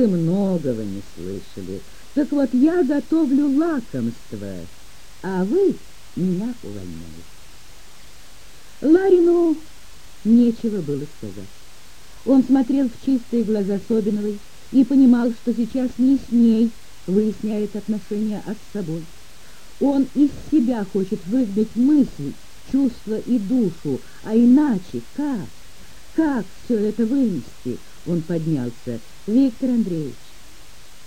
вы многого не слышали. Так вот, я готовлю лакомство, а вы меня увольняете. Ларину нечего было сказать. Он смотрел в чистые глаза Собиновой и понимал, что сейчас не с ней выясняет отношения, а с собой. Он из себя хочет выгнать мысль, чувства и душу, а иначе как? Как все это вынести? Он поднялся. Виктор Андреевич,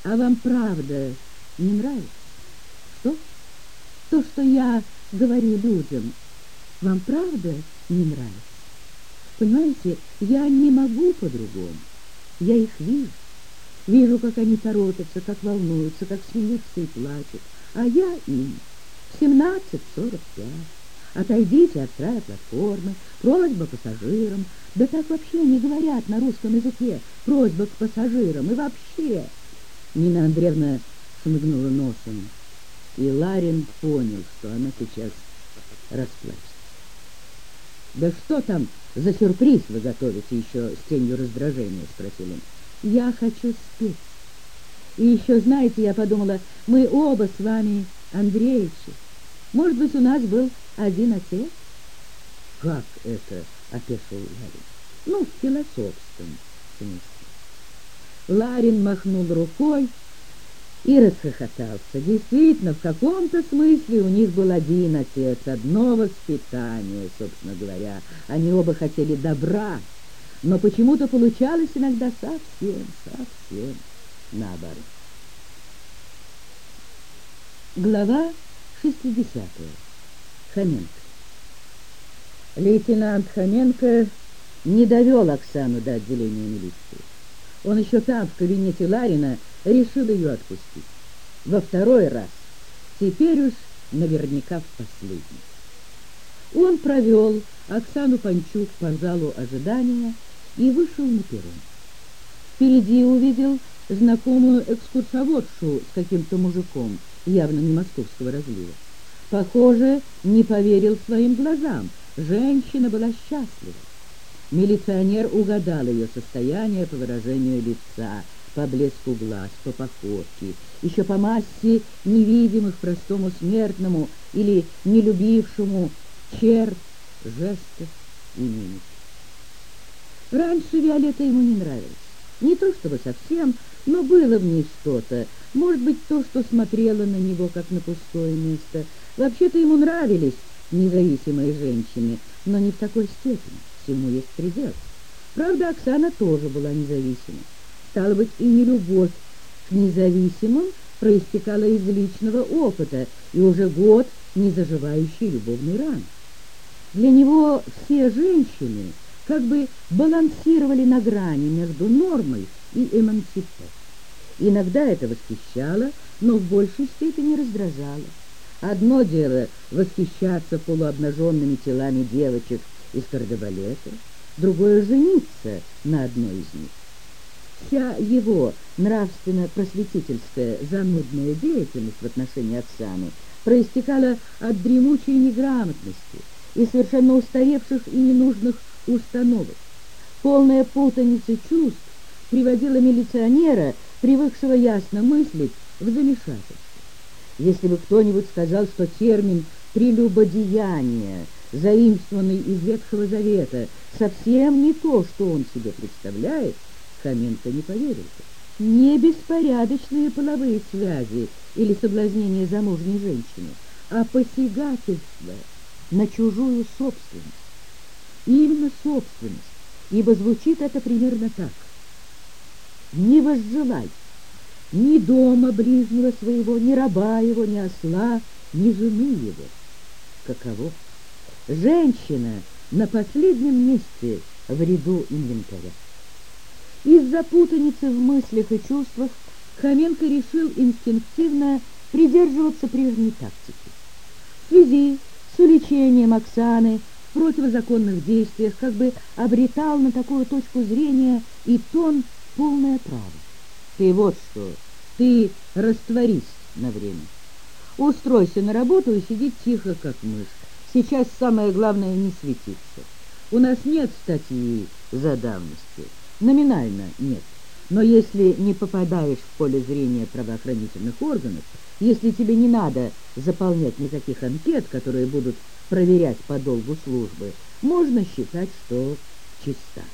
а вам правда не нравится? Что? То, что я говорю людям, вам правда не нравится? Понимаете, я не могу по-другому. Я их вижу. Вижу, как они торопятся, как волнуются, как смеются и плачут. А я им в 17.45. Отойдите от края платформы, просьба пассажирам. Да так вообще не говорят на русском языке. Просьба к пассажирам и вообще. Нина Андреевна смыгнула носом, и Ларин понял, что она сейчас расплачется. «Да что там за сюрприз вы готовите еще с тенью раздражения?» — спросил он. «Я хочу спеть. И еще, знаете, я подумала, мы оба с вами Андреевичи. Может быть, у нас был один отец?» «Как это?» — опешил Ларин. «Ну, в философском смысле». Ларин махнул рукой и расхохотался. Действительно, в каком-то смысле у них был один отец, одно воспитание, собственно говоря. Они оба хотели добра, но почему-то получалось иногда совсем, совсем наоборот. Глава 60. Хоменко. Лейтенант Хоменко не довел Оксану до отделения милиции. Он еще там, в кабинете Ларина, решил ее отпустить. Во второй раз, теперь уж наверняка в последний. Он провел Оксану Панчук по залу ожидания и вышел на перрон. Впереди увидел знакомую экскурсоводшу с каким-то мужиком, явно не московского разлива. Похоже, не поверил своим глазам. Женщина была счастлива. Милиционер угадал ее состояние по выражению лица, по блеску глаз, по походке, еще по массе невидимых простому смертному или нелюбившему черт, жестов и мимики. Раньше Виолетта ему не нравилась. Не то чтобы совсем, но было в ней что-то. Может быть, то, что смотрело на него, как на пустое место. Вообще-то ему нравились независимые женщины, но не в такой степени всему есть предел. Правда, Оксана тоже была независима. Стало быть, и не любовь к независимым проистекала из личного опыта и уже год незаживающей любовной раны. Для него все женщины как бы балансировали на грани между нормой и эмансипацией. Иногда это восхищало, но в большей степени раздражало. Одно дело восхищаться полуобнаженными телами девочек из кардебалета, другое — жениться на одной из них. Вся его нравственно-просветительская занудная деятельность в отношении Оксаны проистекала от дремучей неграмотности и совершенно устаревших и ненужных установок. Полная путаница чувств приводила милиционера, привыкшего ясно мыслить, в замешательство. Если бы кто-нибудь сказал, что термин «прелюбодеяние» заимствованный из Ветхого Завета, совсем не то, что он себе представляет, Хоменко не поверил бы. Не беспорядочные половые связи или соблазнение замужней женщины, а посягательство на чужую собственность. Именно собственность, ибо звучит это примерно так. Не возжелай ни дома ближнего своего, ни раба его, ни осла, ни жены его. Каково? Женщина на последнем месте в ряду инвентаря. Из-за путаницы в мыслях и чувствах Хоменко решил инстинктивно придерживаться прежней тактики. В связи с уличением Оксаны в противозаконных действиях как бы обретал на такую точку зрения и тон полное право. Ты вот что, ты растворись на время. Устройся на работу и сиди тихо, как мышь. Сейчас самое главное не светиться. У нас нет статьи за давностью. Номинально нет. Но если не попадаешь в поле зрения правоохранительных органов, если тебе не надо заполнять никаких анкет, которые будут проверять по долгу службы, можно считать, что чиста.